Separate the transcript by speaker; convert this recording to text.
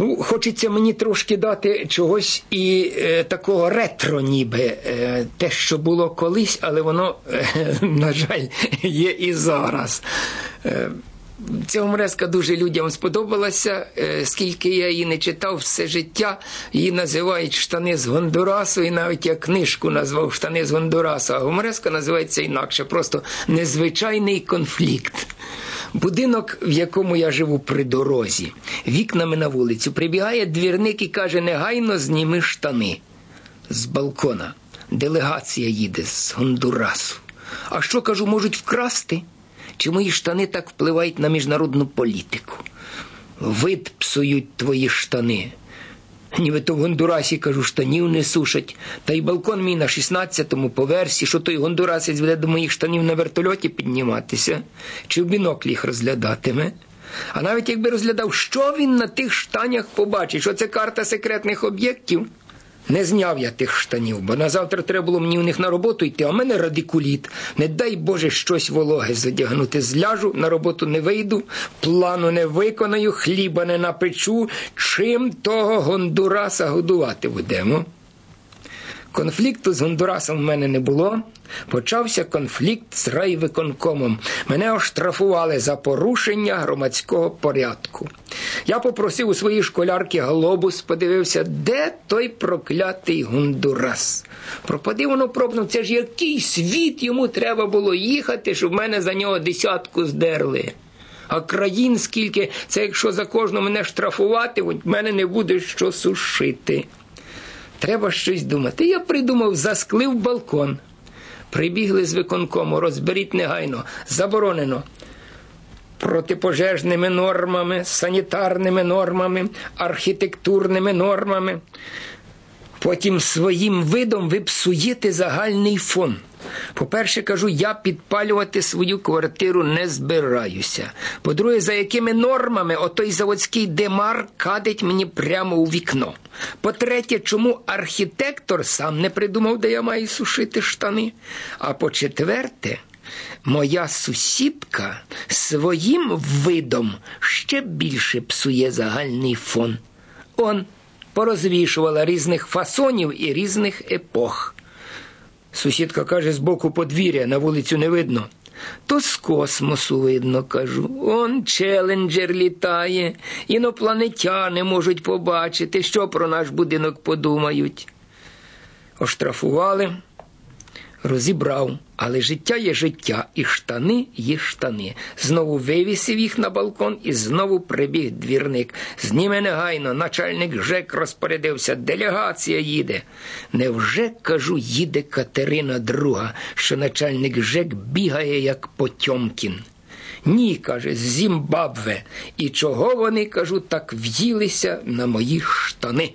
Speaker 1: Ну, хочеться мені трошки дати чогось і е, такого ретро, ніби е, те, що було колись, але воно, е, на жаль, є і зараз. Е, Ця гумореска дуже людям сподобалася, е, скільки я її не читав все життя. Її називають штани з Гондурасу, і навіть я книжку назвав штани з Гондурасу, а гумореска називається інакше, просто незвичайний конфлікт. Будинок, в якому я живу при дорозі, вікнами на вулицю, прибігає двірник і каже: негайно зніми штани з балкона. Делегація їде з Гондурасу. А що кажу, можуть вкрасти? Чи мої штани так впливають на міжнародну політику? Вид псують твої штани. Ніби то в Гондурасі, кажу, штанів не сушать. Та й балкон мій на 16-му поверсі, що той гондурасець буде до моїх штанів на вертольоті підніматися, чи в біноклі їх розглядатиме. А навіть якби розглядав, що він на тих штанях побачить, що це карта секретних об'єктів. Не зняв я тих штанів, бо на завтра треба було мені у них на роботу йти, а в мене радикуліт. Не дай Боже щось вологе задягнути. Зляжу, на роботу не вийду, плану не виконаю, хліба не напечу. Чим того Гондураса годувати будемо? Конфлікту з Гондурасом в мене не було. Почався конфлікт з райвиконкомом. Мене оштрафували за порушення громадського порядку. Я попросив у своїй школярки глобус, подивився, де той проклятий Гондурас. Пропади воно пробно, це ж який світ йому треба було їхати, щоб в мене за нього десятку здерли. А країн скільки, це якщо за кожну мене штрафувати, в мене не буде що сушити. Треба щось думати. Я придумав, засклив балкон. Прибігли з виконкому, розберіть негайно, заборонено. Протипожежними нормами, санітарними нормами, архітектурними нормами. Потім своїм видом ви псуєте загальний фон. По-перше, кажу, я підпалювати свою квартиру не збираюся. По-друге, за якими нормами отой заводський демар кадить мені прямо у вікно. По-третє, чому архітектор сам не придумав, де я маю сушити штани. А по-четверте, моя сусідка своїм видом ще більше псує загальний фон. Он порозвішувала різних фасонів і різних епох. Сусідка каже, з боку подвір'я на вулицю не видно. То з космосу видно, кажу. Он челенджер літає, інопланетяни можуть побачити, що про наш будинок подумають. Оштрафували розібрав, але життя є життя, і штани є штани. Знову вивісив їх на балкон і знову прибіг двірник. Зніме негайно, начальник ЖЕК розпорядився, делегація їде. Невже, кажу, їде Катерина друга, що начальник ЖЕК бігає, як Потьомкін. Ні, каже, з Зімбабве. І чого вони, кажу, так в'їлися на мої штани?